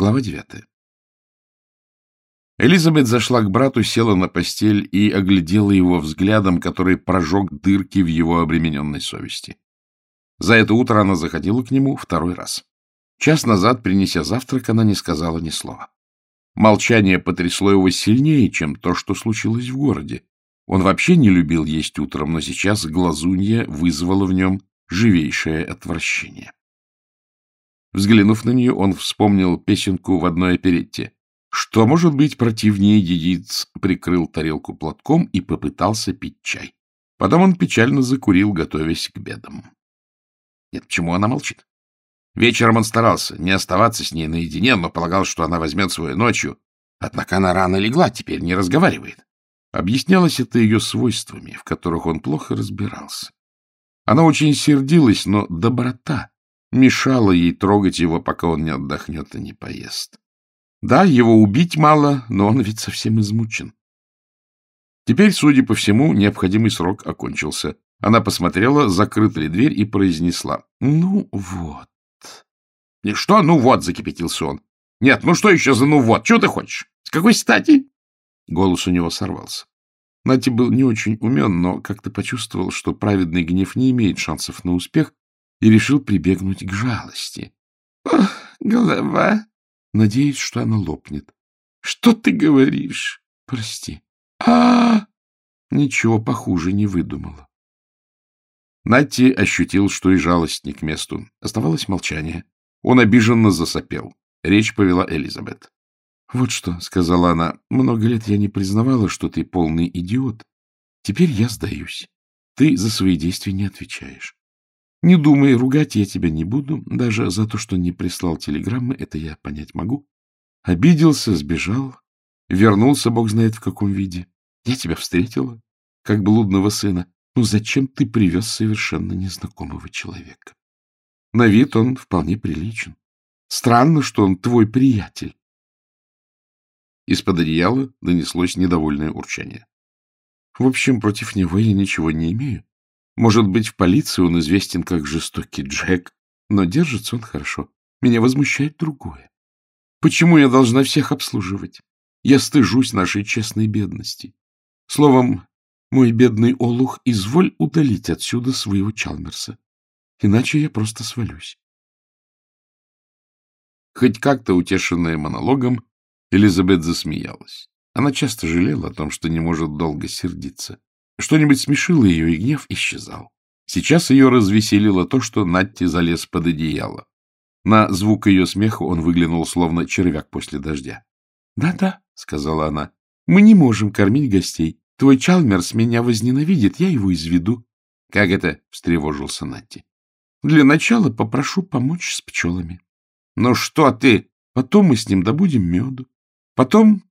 Глава девятая. Элизабет зашла к брату, села на постель и оглядела его взглядом, который прожег дырки в его обремененной совести. За это утро она заходила к нему второй раз. Час назад, принеся завтрак, она не сказала ни слова. Молчание потрясло его сильнее, чем то, что случилось в городе. Он вообще не любил есть утром, но сейчас глазунья вызвала в нем живейшее отвращение. Взглянув на нее, он вспомнил песенку в одной оперетте. Что может быть противнее яиц? Прикрыл тарелку платком и попытался пить чай. Потом он печально закурил, готовясь к бедам. Нет, почему она молчит? Вечером он старался не оставаться с ней наедине, но полагал, что она возьмет свою ночью. Однако она рано легла, теперь не разговаривает. Объяснялось это ее свойствами, в которых он плохо разбирался. Она очень сердилась, но доброта мешала ей трогать его, пока он не отдохнет и не поест. Да, его убить мало, но он ведь совсем измучен. Теперь, судя по всему, необходимый срок окончился. Она посмотрела, закрыта ли дверь, и произнесла. — Ну вот. — Что «ну вот», — закипятился он. — Нет, ну что еще за «ну вот»? Чего ты хочешь? С какой стати? Голос у него сорвался. Нати был не очень умен, но как-то почувствовал, что праведный гнев не имеет шансов на успех, и решил прибегнуть к жалости. — Ох, голова! Надеюсь, что она лопнет. — Что ты говоришь? — Прости. а, Ничего похуже не выдумала. Натти ощутил, что и жалость не к месту. Оставалось молчание. Он обиженно засопел. Речь повела Элизабет. — Вот что, — сказала она, — много лет я не признавала, что ты полный идиот. Теперь я сдаюсь. Ты за свои действия не отвечаешь. Не думай, ругать я тебя не буду, даже за то, что не прислал телеграммы, это я понять могу. Обиделся, сбежал, вернулся, бог знает в каком виде. Я тебя встретила, как блудного сына. Ну зачем ты привез совершенно незнакомого человека? На вид он вполне приличен. Странно, что он твой приятель. Из-под одеяла донеслось недовольное урчание. В общем, против него я ничего не имею. Может быть, в полиции он известен как жестокий Джек, но держится он хорошо. Меня возмущает другое. Почему я должна всех обслуживать? Я стыжусь нашей честной бедности. Словом, мой бедный олух, изволь удалить отсюда своего Чалмерса. Иначе я просто свалюсь. Хоть как-то утешенная монологом, Элизабет засмеялась. Она часто жалела о том, что не может долго сердиться. Что-нибудь смешило ее, и гнев исчезал. Сейчас ее развеселило то, что Натти залез под одеяло. На звук ее смеха он выглянул, словно червяк после дождя. «Да — Да-да, — сказала она, — мы не можем кормить гостей. Твой Чалмерс меня возненавидит, я его изведу. — Как это? — встревожился Натти. — Для начала попрошу помочь с пчелами. — Ну что ты? Потом мы с ним добудем меду. Потом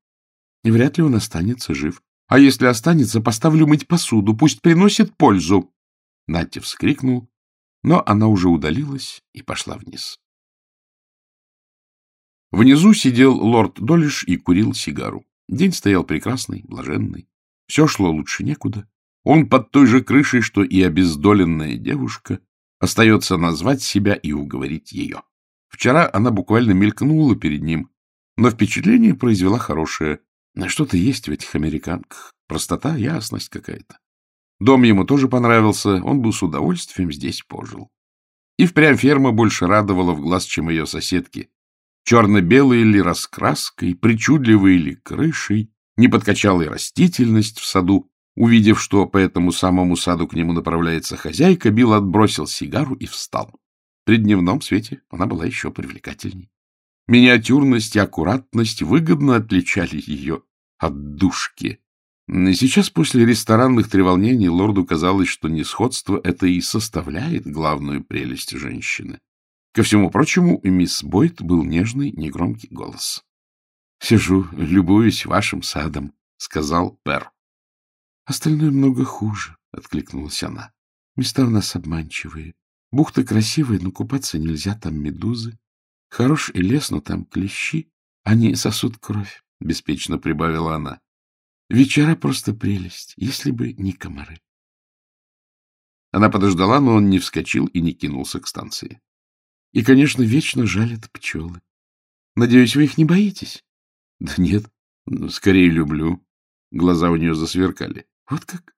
вряд ли он останется жив. А если останется, поставлю мыть посуду, пусть приносит пользу. Натя вскрикнул, но она уже удалилась и пошла вниз. Внизу сидел лорд Долиш и курил сигару. День стоял прекрасный, блаженный. Все шло лучше некуда. Он под той же крышей, что и обездоленная девушка. Остается назвать себя и уговорить ее. Вчера она буквально мелькнула перед ним, но впечатление произвела хорошее. Что-то есть в этих американках. Простота, ясность какая-то. Дом ему тоже понравился, он бы с удовольствием здесь пожил. И впрямь ферма больше радовала в глаз, чем ее соседки. Черно-белой ли раскраской, причудливой ли крышей, не подкачала и растительность в саду. Увидев, что по этому самому саду к нему направляется хозяйка, Билл отбросил сигару и встал. При дневном свете она была еще привлекательней. Миниатюрность и аккуратность выгодно отличали ее от душки. Сейчас, после ресторанных треволнений, лорду казалось, что несходство это и составляет главную прелесть женщины. Ко всему прочему, у мисс Бойт был нежный, негромкий голос. — Сижу, любуюсь вашим садом, — сказал Пер. — Остальное много хуже, — откликнулась она. — Места у нас обманчивые. Бухта красивая, но купаться нельзя, там медузы. Хорош и лес, но там клещи. Они сосут кровь, — беспечно прибавила она. Вечера просто прелесть, если бы не комары. Она подождала, но он не вскочил и не кинулся к станции. И, конечно, вечно жалят пчелы. Надеюсь, вы их не боитесь? — Да нет, скорее люблю. Глаза у нее засверкали. — Вот как?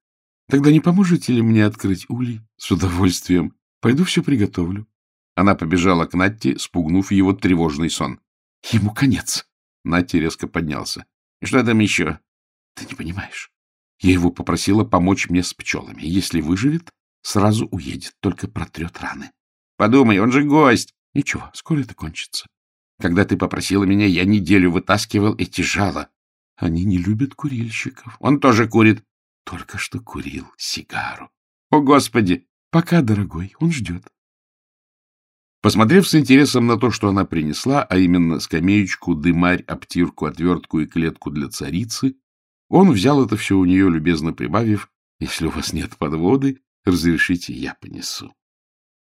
Тогда не поможете ли мне открыть улей? — С удовольствием. Пойду все приготовлю. Она побежала к Натти, спугнув его тревожный сон. — Ему конец. Натти резко поднялся. — Что там еще? — Ты не понимаешь. Я его попросила помочь мне с пчелами. Если выживет, сразу уедет, только протрет раны. — Подумай, он же гость. — Ничего, скоро это кончится. Когда ты попросила меня, я неделю вытаскивал эти жала. Они не любят курильщиков. Он тоже курит. Только что курил сигару. О, Господи! Пока, дорогой, он ждет. Посмотрев с интересом на то, что она принесла, а именно скамеечку, дымарь, обтирку, отвертку и клетку для царицы, он взял это все у нее, любезно прибавив, «Если у вас нет подводы, разрешите, я понесу».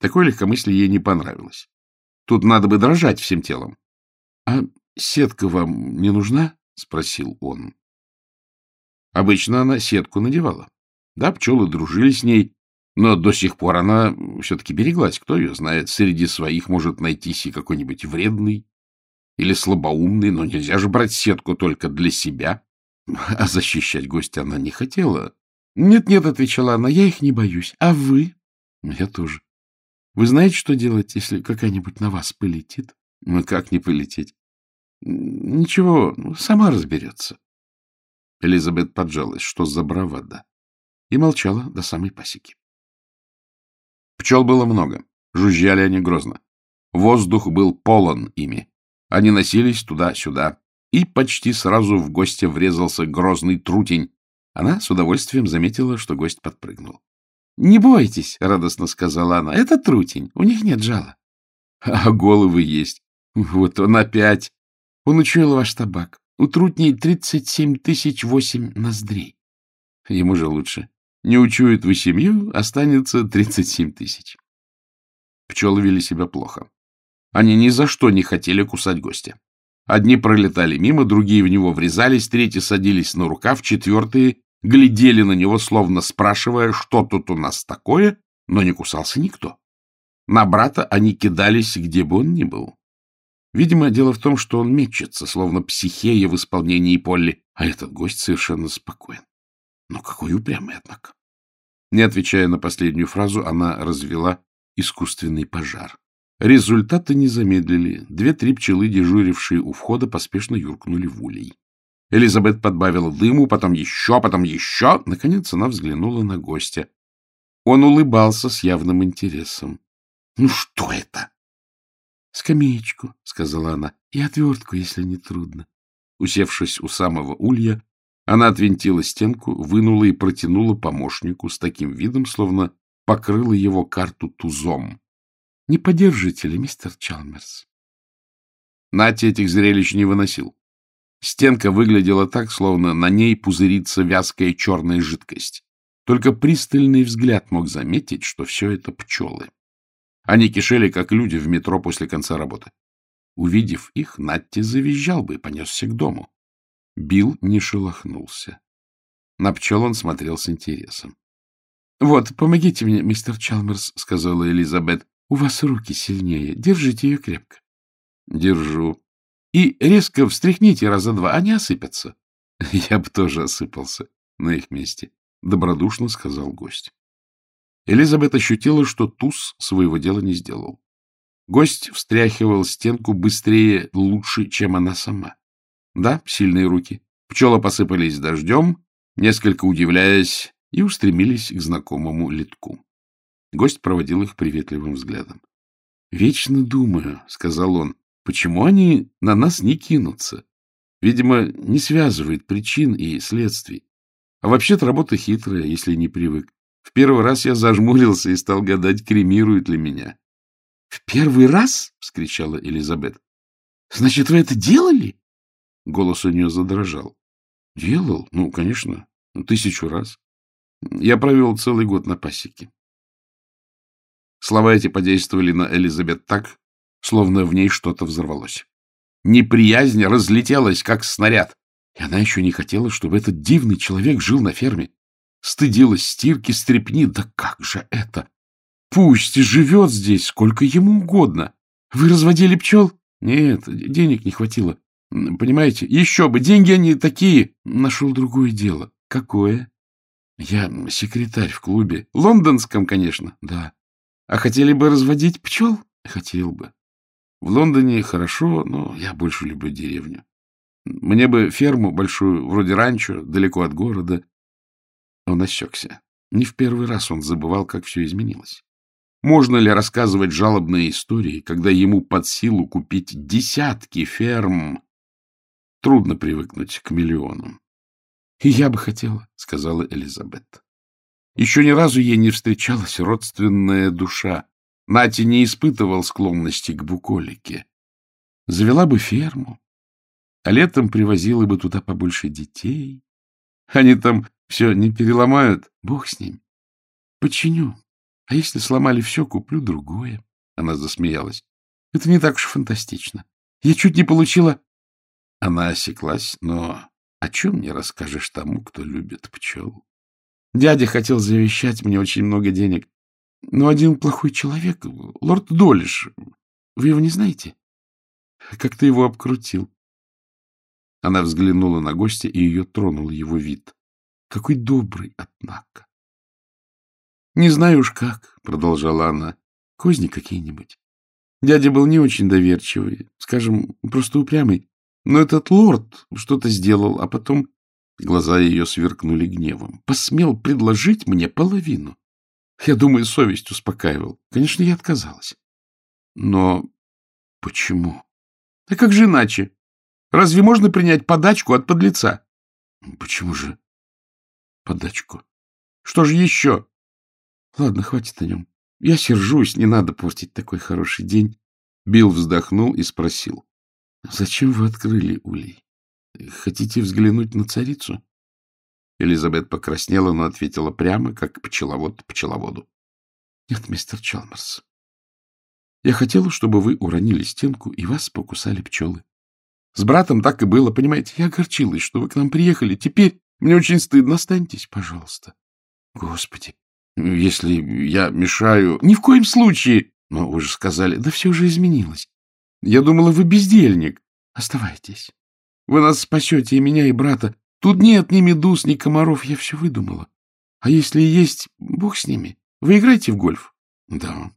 Такое легкомыслие ей не понравилось. Тут надо бы дрожать всем телом. — А сетка вам не нужна? — спросил он. Обычно она сетку надевала. Да, пчелы дружили с ней, но до сих пор она все-таки береглась. Кто ее знает, среди своих может найтись и какой-нибудь вредный или слабоумный, но нельзя же брать сетку только для себя. А защищать гостя она не хотела. «Нет, — Нет-нет, — отвечала она, — я их не боюсь. А вы? — Я тоже. Вы знаете, что делать, если какая-нибудь на вас полетит? — Ну, как не полететь? — Ничего, сама разберется. Элизабет поджалась, что за бравада, и молчала до самой пасеки. Пчел было много, жужжали они грозно. Воздух был полон ими. Они носились туда-сюда, и почти сразу в гостя врезался грозный трутень. Она с удовольствием заметила, что гость подпрыгнул. — Не бойтесь, — радостно сказала она, — это трутень, у них нет жала. — А головы есть. Вот он опять. Он учуял ваш табак. У трутней тридцать семь тысяч восемь ноздрей. Ему же лучше. Не учует вы семью, останется 37 тысяч. Пчелы вели себя плохо. Они ни за что не хотели кусать гостя. Одни пролетали мимо, другие в него врезались, третьи садились на рукав, четвертые глядели на него, словно спрашивая, что тут у нас такое, но не кусался никто. На брата они кидались, где бы он ни был. Видимо, дело в том, что он мечется, словно психея в исполнении Полли, а этот гость совершенно спокоен. Но какой упрямый, однако. Не отвечая на последнюю фразу, она развела искусственный пожар. Результаты не замедлили. Две-три пчелы, дежурившие у входа, поспешно юркнули в улей. Элизабет подбавила дыму, потом еще, потом еще. Наконец она взглянула на гостя. Он улыбался с явным интересом. — Ну что это? — Скамеечку, — сказала она, — и отвертку, если не трудно. Усевшись у самого улья, она отвинтила стенку, вынула и протянула помощнику с таким видом, словно покрыла его карту тузом. — Не подержите ли, мистер Чалмерс? Нати этих зрелищ не выносил. Стенка выглядела так, словно на ней пузырится вязкая черная жидкость. Только пристальный взгляд мог заметить, что все это пчелы. Они кишели, как люди в метро после конца работы. Увидев их, Натти завизжал бы и понесся к дому. Билл не шелохнулся. На пчел он смотрел с интересом. — Вот, помогите мне, мистер Чалмерс, — сказала Элизабет. — У вас руки сильнее. Держите ее крепко. — Держу. И резко встряхните раза два, они осыпятся. — Я бы тоже осыпался на их месте, — добродушно сказал гость. Элизабет ощутила, что туз своего дела не сделал. Гость встряхивал стенку быстрее, лучше, чем она сама. Да, сильные руки. Пчелы посыпались дождем, несколько удивляясь, и устремились к знакомому литку. Гость проводил их приветливым взглядом. — Вечно думаю, — сказал он, — почему они на нас не кинутся? Видимо, не связывает причин и следствий. А вообще-то работа хитрая, если не привык. В первый раз я зажмурился и стал гадать, кремируют ли меня. — В первый раз? — вскричала Элизабет. — Значит, вы это делали? Голос у нее задрожал. — Делал? Ну, конечно, тысячу раз. Я провел целый год на пасеке. Слова эти подействовали на Элизабет так, словно в ней что-то взорвалось. Неприязнь разлетелась, как снаряд, и она еще не хотела, чтобы этот дивный человек жил на ферме. Стыдилась стирки, стрепни, да как же это? Пусть живет здесь сколько ему угодно. Вы разводили пчел? Нет, денег не хватило. Понимаете, еще бы, деньги они такие. Нашел другое дело. Какое? Я секретарь в клубе. Лондонском, конечно, да. А хотели бы разводить пчел? Хотел бы. В Лондоне хорошо, но я больше люблю деревню. Мне бы ферму большую, вроде ранчо, далеко от города. Он осекся. Не в первый раз он забывал, как все изменилось. Можно ли рассказывать жалобные истории, когда ему под силу купить десятки ферм? Трудно привыкнуть к миллионам. — И я бы хотела, — сказала Элизабет. Еще ни разу ей не встречалась родственная душа. Нати не испытывал склонности к буколике. Завела бы ферму, а летом привозила бы туда побольше детей. Они там все не переломают, бог с ним. Починю. А если сломали все, куплю другое. Она засмеялась. Это не так уж фантастично. Я чуть не получила... Она осеклась, но о чем не расскажешь тому, кто любит пчел? Дядя хотел завещать мне очень много денег. Но один плохой человек, лорд Долиш, вы его не знаете? Как ты его обкрутил? Она взглянула на гостя, и ее тронул его вид. Какой добрый, однако. — Не знаю уж как, — продолжала она, — козни какие-нибудь. Дядя был не очень доверчивый, скажем, просто упрямый. Но этот лорд что-то сделал, а потом... Глаза ее сверкнули гневом. Посмел предложить мне половину. Я думаю, совесть успокаивал. Конечно, я отказалась. Но почему? А как же иначе? Разве можно принять подачку от подлеца? Почему же подачку? Что же еще? Ладно, хватит о нем. Я сержусь, не надо портить такой хороший день. Билл вздохнул и спросил. — Зачем вы открыли улей? Хотите взглянуть на царицу? Элизабет покраснела, но ответила прямо, как пчеловод пчеловоду. — Нет, мистер Чалмерс. Я хотела, чтобы вы уронили стенку, и вас покусали пчелы. С братом так и было, понимаете? Я огорчилась, что вы к нам приехали. Теперь мне очень стыдно. Останьтесь, пожалуйста. Господи, если я мешаю... Ни в коем случае! Но вы же сказали... Да все уже изменилось. Я думала, вы бездельник. Оставайтесь. Вы нас спасете, и меня, и брата. Тут нет ни медуз, ни комаров. Я все выдумала. А если есть, бог с ними. Вы играете в гольф? Да.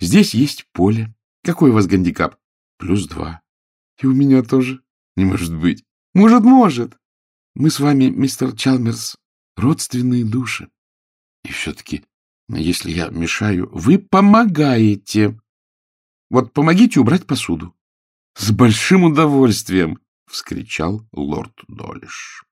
Здесь есть поле. Какой у вас гандикап? Плюс два. И у меня тоже. Не может быть. Может, может. Мы с вами, мистер Чалмерс, родственные души. И все-таки, если я мешаю, вы помогаете. Вот помогите убрать посуду. — С большим удовольствием! — вскричал лорд Долиш.